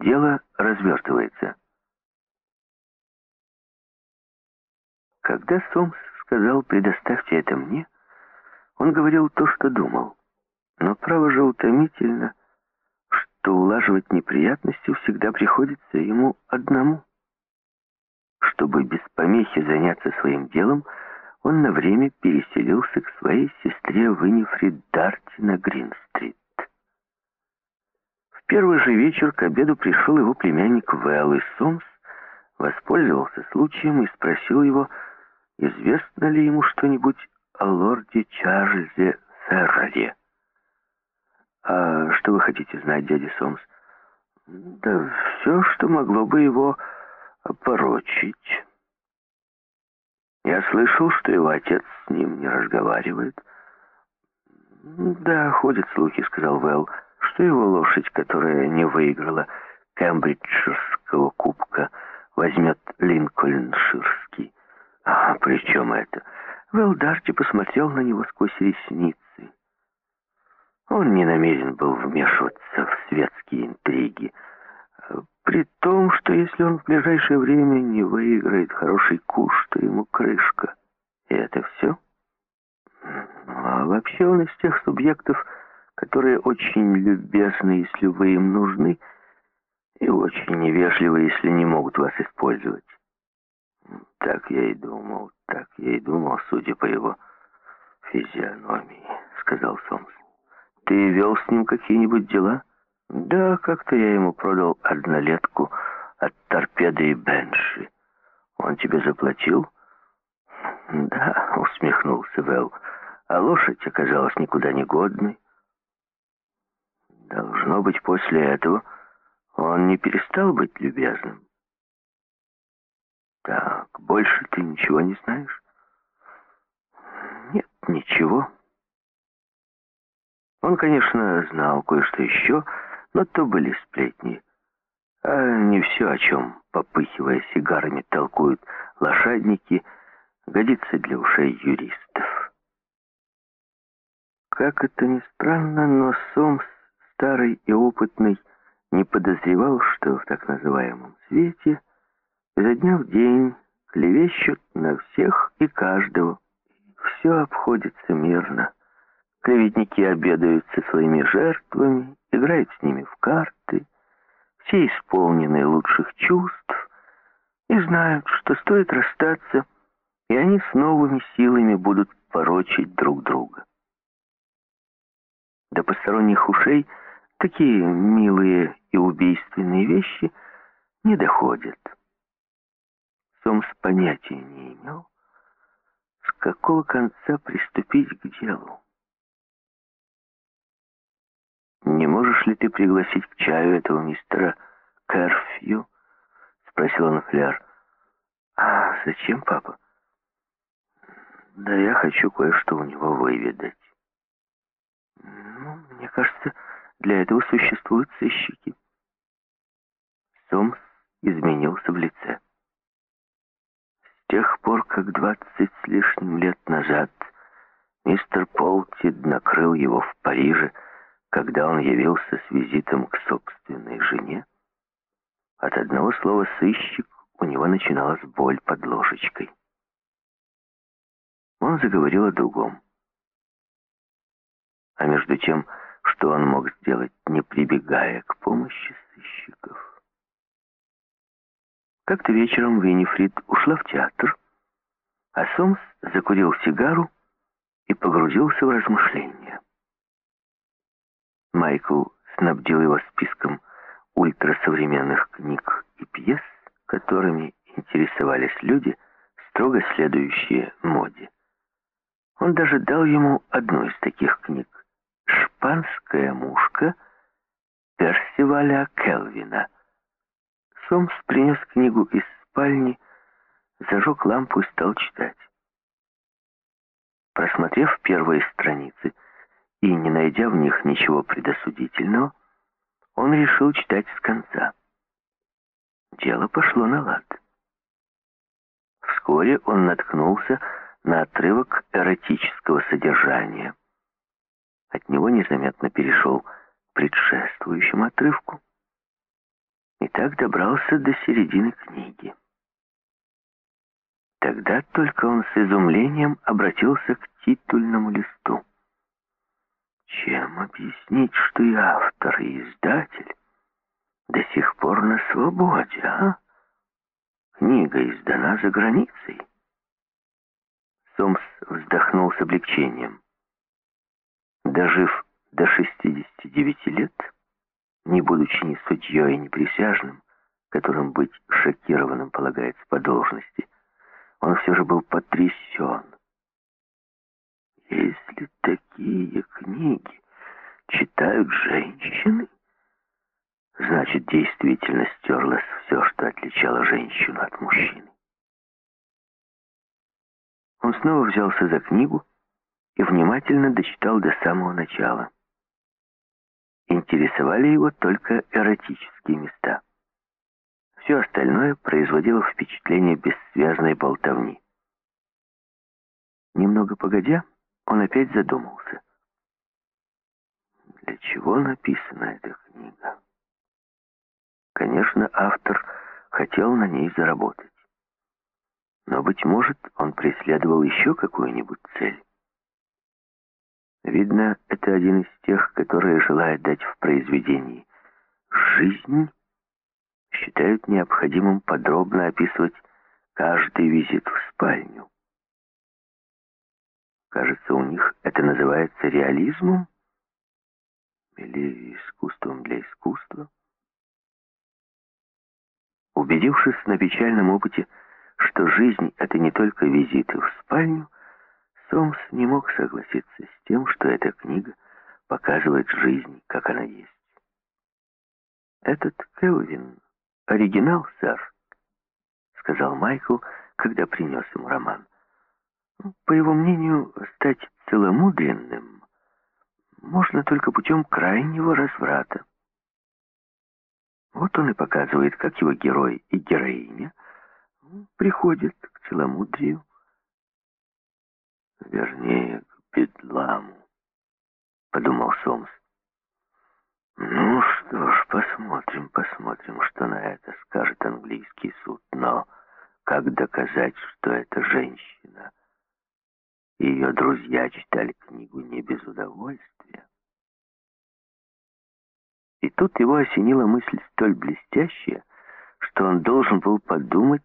дело развертывается. Когда Сомс сказал «предоставьте это мне», он говорил то, что думал. Но право же утомительно, что улаживать неприятности всегда приходится ему одному. Чтобы без помехи заняться своим делом, он на время переселился к своей сестре Винифрид Дарти на Грин-стрит. Первый же вечер к обеду пришел его племянник Вэлл, и Сомс воспользовался случаем и спросил его, известно ли ему что-нибудь о лорде Чарльзе Ферраре. «А что вы хотите знать, дядя Сомс?» «Да все, что могло бы его опорочить». «Я слышал, что его отец с ним не разговаривает». «Да, ходят слухи», — сказал Вэлл, «что его лошадь, которая не выиграла Кембриджского кубка, возьмет Линкольнширский». «А при чем это?» Вэлл Дарти посмотрел на него сквозь ресницы. Он не намерен был вмешиваться в светские интриги, при том, что если он в ближайшее время не выиграет хороший куш, то ему крышка. И это все? А вообще он из тех субъектов, которые очень любезны, если вы им нужны, и очень невежливы, если не могут вас использовать. Так я и думал, так я и думал, судя по его физиономии, сказал Сомс. Ты вел с ним какие-нибудь дела? Да, как-то я ему продал однолетку от торпеды и бенши. Он тебе заплатил? Да, усмехнулся Вэл. А лошадь оказалась никуда не годной. Должно быть, после этого он не перестал быть любезным. Так, больше ты ничего не знаешь? Нет, ничего. Он, конечно, знал кое-что еще, но то были сплетни. А не все, о чем, попыхивая сигарами, толкуют лошадники, годится для ушей юристов. Как это ни странно, но Сомс, старый и опытный, не подозревал, что в так называемом свете изо дня в день клевещут на всех и каждого. Все обходится мирно. Клеветники обедают со своими жертвами, играют с ними в карты, все исполнены лучших чувств и знают, что стоит расстаться, и они с новыми силами будут порочить друг друга. До посторонних ушей такие милые и убийственные вещи не доходят. Сомс понятия не имел, с какого конца приступить к делу. «Не можешь ли ты пригласить к чаю этого мистера Кэрфью?» — спросил он Фляр. «А зачем, папа?» «Да я хочу кое-что у него выведать». «Ну, мне кажется, для этого существуют сыщики». Сомс изменился в лице. С тех пор, как двадцать с лишним лет назад мистер Полтид накрыл его в Париже, когда он явился с визитом к собственной жене, от одного слова «сыщик» у него начиналась боль под ложечкой. Он заговорил о другом. А между тем, что он мог сделать, не прибегая к помощи сыщиков. Как-то вечером Виннифрид ушла в театр, а Сомс закурил сигару и погрузился в размышления. Майкл снабдил его списком ультрасовременных книг и пьес, которыми интересовались люди, строго следующие моде. Он даже дал ему одну из таких книг «Шпанская мушка» Персиваля Келвина. Сомс принес книгу из спальни, зажег лампу и стал читать. Просмотрев первые страницы, и, не найдя в них ничего предосудительного, он решил читать с конца. Дело пошло на лад. Вскоре он наткнулся на отрывок эротического содержания. От него незаметно перешел к предшествующему отрывку. так добрался до середины книги. Тогда только он с изумлением обратился к титульному листу. Чем объяснить, что и автор, и издатель до сих пор на свободе, а? Книга издана за границей. Сомс вздохнул с облегчением. Дожив до 69 лет, не будучи ни судьей, ни присяжным, которым быть шокированным полагается по должности, он все же был потрясен. Если такие книги читают женщины, значит, действительно стерлось все, что отличало женщину от мужчины. Он снова взялся за книгу и внимательно дочитал до самого начала. Интересовали его только эротические места. Все остальное производило впечатление бессвязной болтовни. Немного погодя, он опять задумался. Для чего написана эта книга? Конечно, автор хотел на ней заработать. Но, быть может, он преследовал еще какую-нибудь цель. Видно, это один из тех, которые желают дать в произведении жизнь, считают необходимым подробно описывать каждый визит в спальню. Кажется, у них это называется реализмом или искусством для искусства. Убедившись на печальном опыте, что жизнь — это не только визиты в спальню, Сомс не мог согласиться с тем, что эта книга показывает жизнь, как она есть. «Этот Келвин — оригинал, сэр», — сказал Майкл, когда принес ему роман. По его мнению, стать целомудренным можно только путем крайнего разврата. Вот он и показывает, как его герой и героиня приходят к целомудрию. Вернее, к бедламу, подумал Сомс. Ну что ж, посмотрим, посмотрим, что на это скажет английский суд. Но как доказать, что это женщина? Ее друзья читали книгу не без удовольствия. И тут его осенила мысль столь блестящая, что он должен был подумать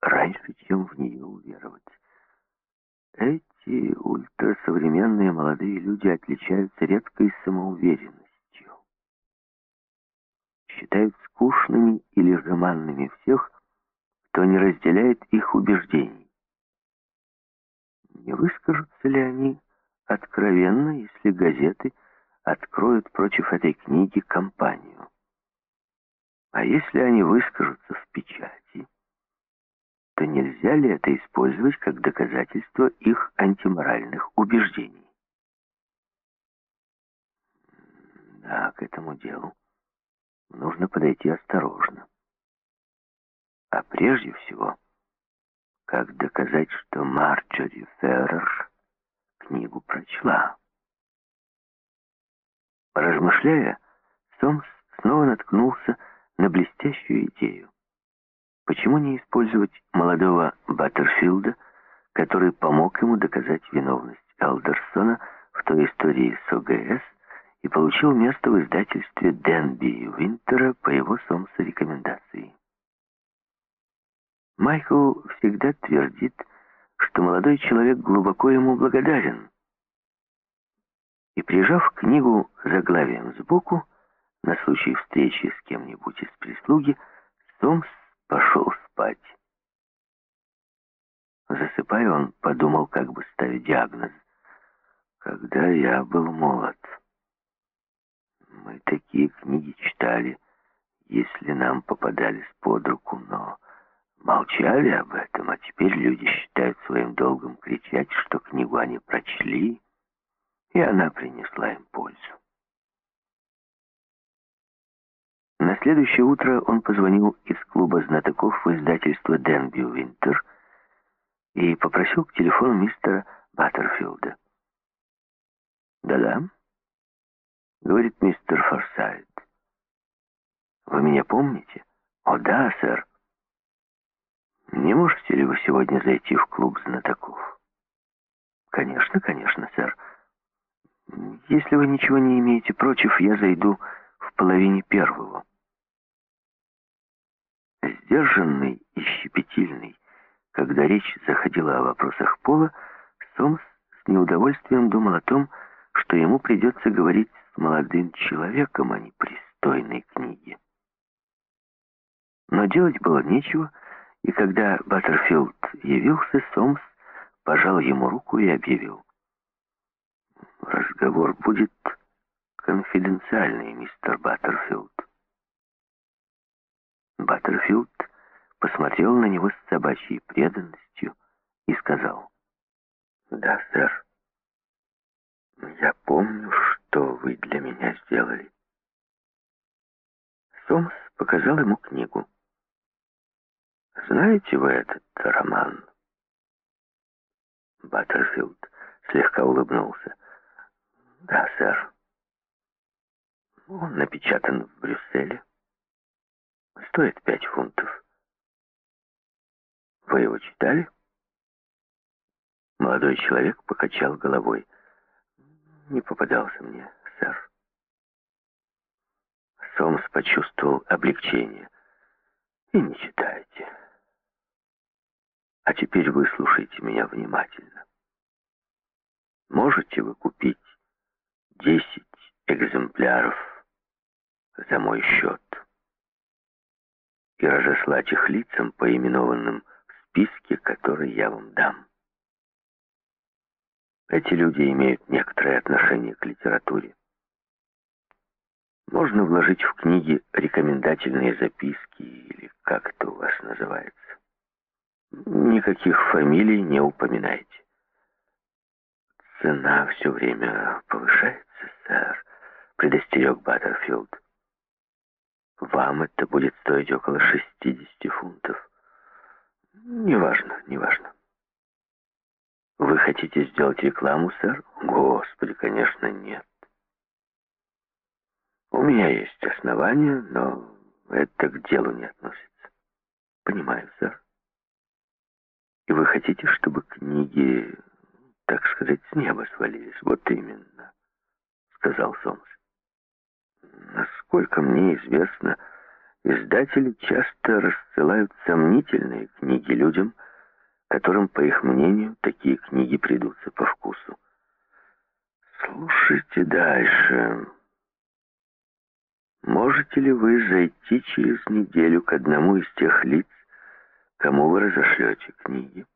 раньше, чем в нее уверовать. Эти ультрасовременные молодые люди отличаются редкой самоуверенностью. Считают скучными или жеманными всех, кто не разделяет их убеждений. Не выскажутся ли они откровенно, если газеты – откроют против этой книги кампанию. А если они выскажутся в печати, то нельзя ли это использовать как доказательство их антиморальных убеждений? Да, к этому делу нужно подойти осторожно. А прежде всего, как доказать, что Марджори Феррер книгу прочла? Размышляя, Сомс снова наткнулся на блестящую идею. Почему не использовать молодого Баттерфилда, который помог ему доказать виновность Элдерсона в той истории с ОГС и получил место в издательстве Денби и Винтера по его Сомса рекомендации? Майкл всегда твердит, что молодой человек глубоко ему благодарен, и, прижав книгу заглавием сбоку, на случай встречи с кем-нибудь из прислуги, Сомс пошел спать. Засыпая, он подумал, как бы ставить диагноз. Когда я был молод, мы такие книги читали, если нам попадались под руку, но молчали об этом, а теперь люди считают своим долгом кричать, что книгу они прочли, и она принесла им пользу. На следующее утро он позвонил из клуба знатоков в издательство «Денби Винтер» и попросил к телефону мистера Баттерфилда. «Да-да», — говорит мистер Форсайт. «Вы меня помните?» «О, да, сэр. Не можете ли вы сегодня зайти в клуб знатоков?» «Конечно, конечно, сэр. Если вы ничего не имеете против, я зайду половине первого». Сдержанный и щепетильный, когда речь заходила о вопросах пола, Сомс с неудовольствием думал о том, что ему придется говорить с молодым человеком, а не пристойной книге. Но делать было нечего, и когда Баттерфилд явился, Сомс пожал ему руку и объявил. «Разговор будет конфиденциальный, мистер Баттерфилд». Баттерфилд посмотрел на него с собачьей преданностью и сказал, «Да, сэр, я помню, что вы для меня сделали». Сомс показал ему книгу. «Знаете вы этот роман?» Баттерфилд слегка улыбнулся. «Да, сэр. Он напечатан в Брюсселе. Стоит пять фунтов. Вы его читали?» Молодой человек покачал головой. «Не попадался мне, сэр». Сомс почувствовал облегчение. «И не читайте. А теперь выслушайте меня внимательно. Можете вы купить десять экземпляров за мой счет и разослать их лицам, поименованным в списке, который я вам дам? Эти люди имеют некоторое отношение к литературе. Можно вложить в книги рекомендательные записки или как это у вас называется. Никаких фамилий не упоминайте. Цена все время повышается, сэр, предостерег Баттерфилд. Вам это будет стоить около 60 фунтов. Неважно, неважно. Вы хотите сделать рекламу, сэр? Господи, конечно, нет. У меня есть основания, но это к делу не относится. Понимаю, сэр. И вы хотите, чтобы книги, так сказать, с неба свалились? Вот именно, сказал Сомс. Насколько мне известно, издатели часто рассылают сомнительные книги людям, которым, по их мнению, такие книги придутся по вкусу. Слушайте дальше. Можете ли вы зайти через неделю к одному из тех лиц, кому вы разошлете книги?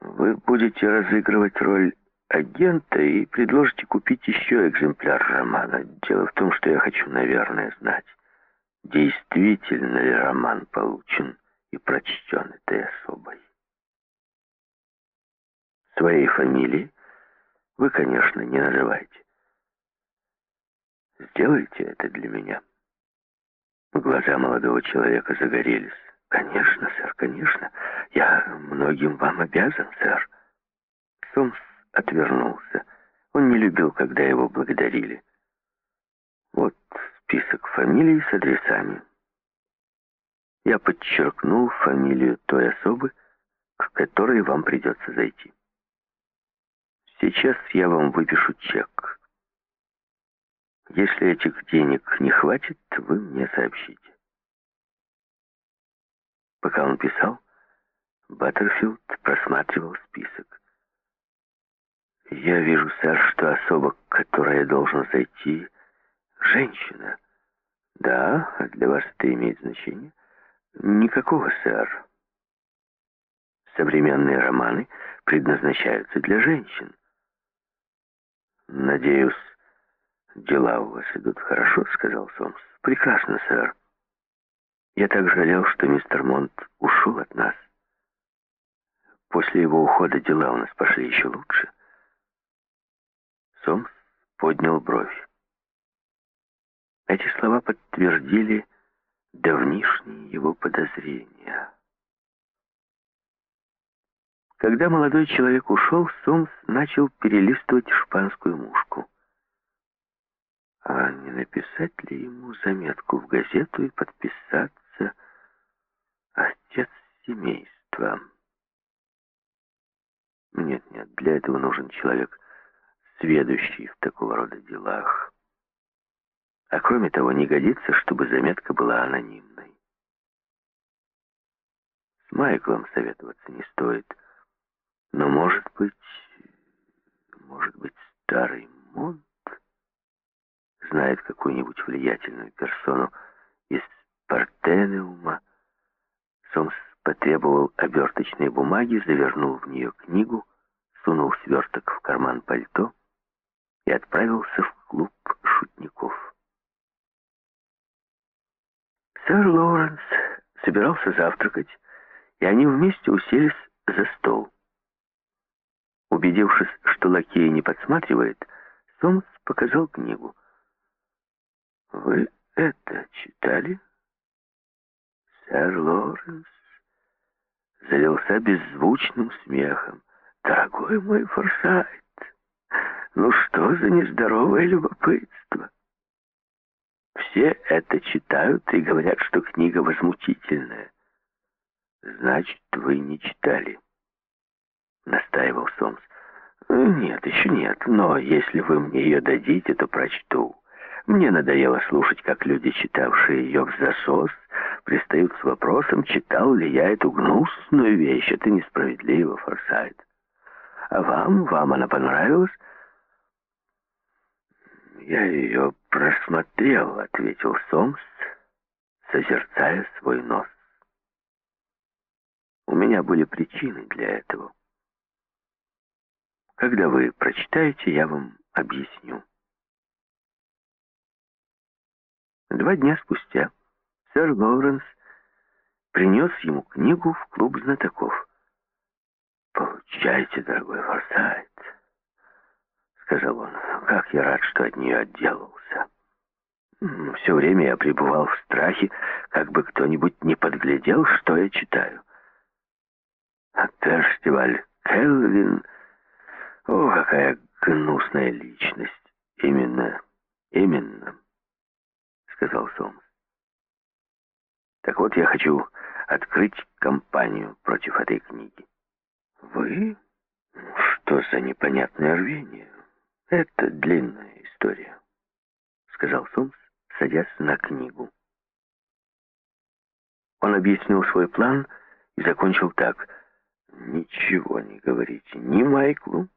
Вы будете разыгрывать роль агента и предложите купить еще экземпляр романа. Дело в том, что я хочу, наверное, знать, действительно ли роман получен и прочтен этой особой. Своей фамилии вы, конечно, не называете. Сделайте это для меня. Глаза молодого человека загорелись. Конечно, сэр, конечно. Я многим вам обязан, сэр. Сомс отвернулся. Он не любил, когда его благодарили. Вот список фамилий с адресами. Я подчеркнул фамилию той особы, к которой вам придется зайти. Сейчас я вам выпишу чек. Если этих денег не хватит, вы мне сообщите. Пока он писал, Баттерфилд просматривал список. «Я вижу, сэр, что особа, к которой я должен зайти, женщина. Да, а для вас это имеет значение?» «Никакого, сэр. Современные романы предназначаются для женщин. Надеюсь, «Дела у вас идут хорошо», — сказал Сомс. «Прекрасно, сэр. Я так жалел, что мистер Монт ушел от нас. После его ухода дела у нас пошли еще лучше». Сомс поднял бровь. Эти слова подтвердили давнишние его подозрения. Когда молодой человек ушел, Сомс начал перелистывать шпанскую мушку. А не написать ли ему заметку в газету и подписаться «Отец семейства»? Нет, нет, для этого нужен человек, сведущий в такого рода делах. А кроме того, не годится, чтобы заметка была анонимной. С Майклом советоваться не стоит. Но, может быть, может быть, старый Монт знает какую-нибудь влиятельную персону из Партенеума. Сомс потребовал оберточной бумаги, завернул в нее книгу, сунул сверток в карман пальто и отправился в клуб шутников. Сэр Лоуренс собирался завтракать, и они вместе уселись за стол. Убедившись, что лакей не подсматривает, Сомс показал книгу. «Вы это читали?» Сэр Лоуренс залился беззвучным смехом. «Дорогой мой Форсайт, ну что за нездоровое любопытство?» Все это читают и говорят, что книга возмутительная. Значит, вы не читали, настаивал Сомс. Нет, еще нет, но если вы мне ее дадите, то прочту. Мне надоело слушать, как люди, читавшие ее в засос, пристают с вопросом, читал ли я эту гнусную вещь. Это несправедливо, Форсайт. А вам, вам она понравилась? «Я ее просмотрел», — ответил Сомс, созерцая свой нос. «У меня были причины для этого. Когда вы прочитаете, я вам объясню». Два дня спустя сэр Лоуренс принес ему книгу в клуб знатоков. «Получайте, дорогой Форсайт», — сказал он. «Как я рад, что от нее отделался. Все время я пребывал в страхе, как бы кто-нибудь не подглядел, что я читаю. А Перштиваль Келвин... О, какая гнусная личность! Именно, именно, — сказал Сомс. Так вот, я хочу открыть кампанию против этой книги. Вы? Что за непонятное рвение? «Это длинная история», — сказал Сомс, садясь на книгу. Он объяснил свой план и закончил так. «Ничего не говорите ни Майклу,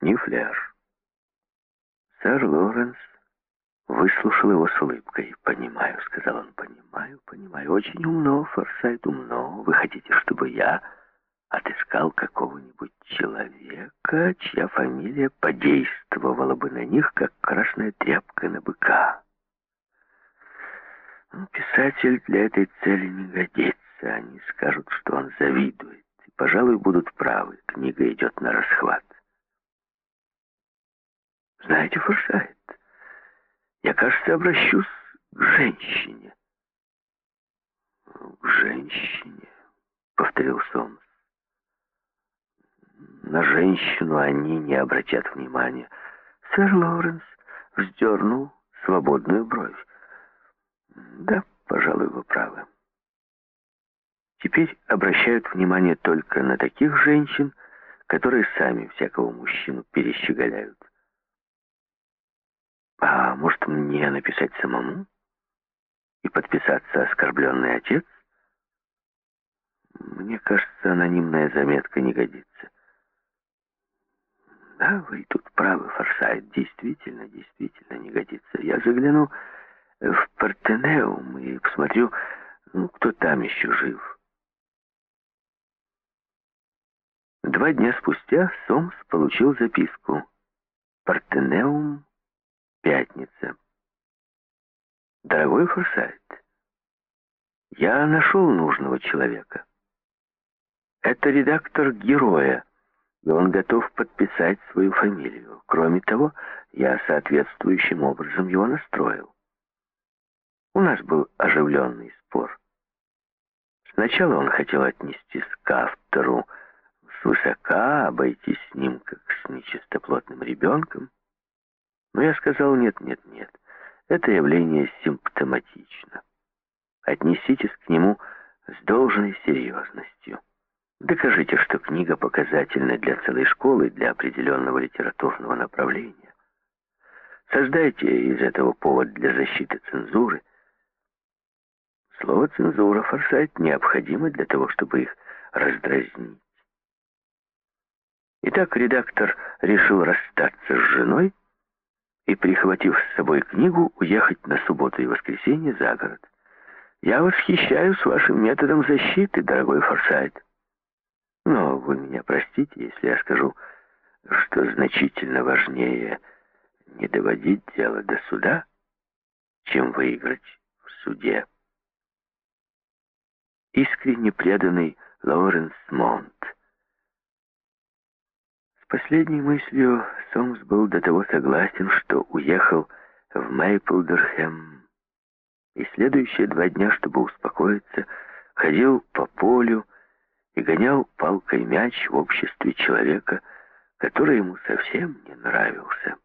ни Фляж». Сэр Лоренс выслушал его с улыбкой. «Понимаю», — сказал он, — «понимаю, понимаю. Очень умно, Форсайт, умно. Вы хотите, чтобы я...» отыскал какого-нибудь человека, чья фамилия подействовала бы на них, как красная тряпка на быка. Ну, писатель для этой цели не годится. Они скажут, что он завидует. И, пожалуй, будут правы. Книга идет на расхват. Знаете, Форсайт, я, кажется, обращусь к женщине. «К женщине», — повторил Сомс. На женщину они не обратят внимания. Сэр Лоуренс вздернул свободную бровь. Да, пожалуй, вы правы. Теперь обращают внимание только на таких женщин, которые сами всякого мужчину перещеголяют. А может, мне написать самому? И подписаться «Оскорбленный отец»? Мне кажется, анонимная заметка не годится. Да, вы тут правы, Форсайт. Действительно, действительно не годится. Я загляну в Партенеум и посмотрю, ну, кто там еще жив. Два дня спустя Сомс получил записку. Партенеум, пятница. Дорогой Форсайт, я нашел нужного человека. Это редактор «Героя», и он готов подписать свою фамилию. Кроме того, я соответствующим образом его настроил. У нас был оживленный спор. Сначала он хотел отнестись к автору свысока, обойтись с ним как с нечистоплотным ребенком. Но я сказал, нет, нет, нет, Это явление симптоматично. Отнеситесь к нему с должной серьезностью. Докажите, что книга показательна для целой школы, для определенного литературного направления. Создайте из этого повод для защиты цензуры. Слово «цензура» Форсайт необходимо для того, чтобы их раздразнить. Итак, редактор решил расстаться с женой и, прихватив с собой книгу, уехать на субботу и воскресенье за город. Я восхищаюсь вашим методом защиты, дорогой Форсайт. Но вы меня простите, если я скажу, что значительно важнее не доводить дело до суда, чем выиграть в суде. Искренне преданный Лоуренс Монт. С последней мыслью Сомс был до того согласен, что уехал в Мейплдерхэм и следующие два дня, чтобы успокоиться, ходил по полю и гонял палкой мяч в обществе человека, который ему совсем не нравился.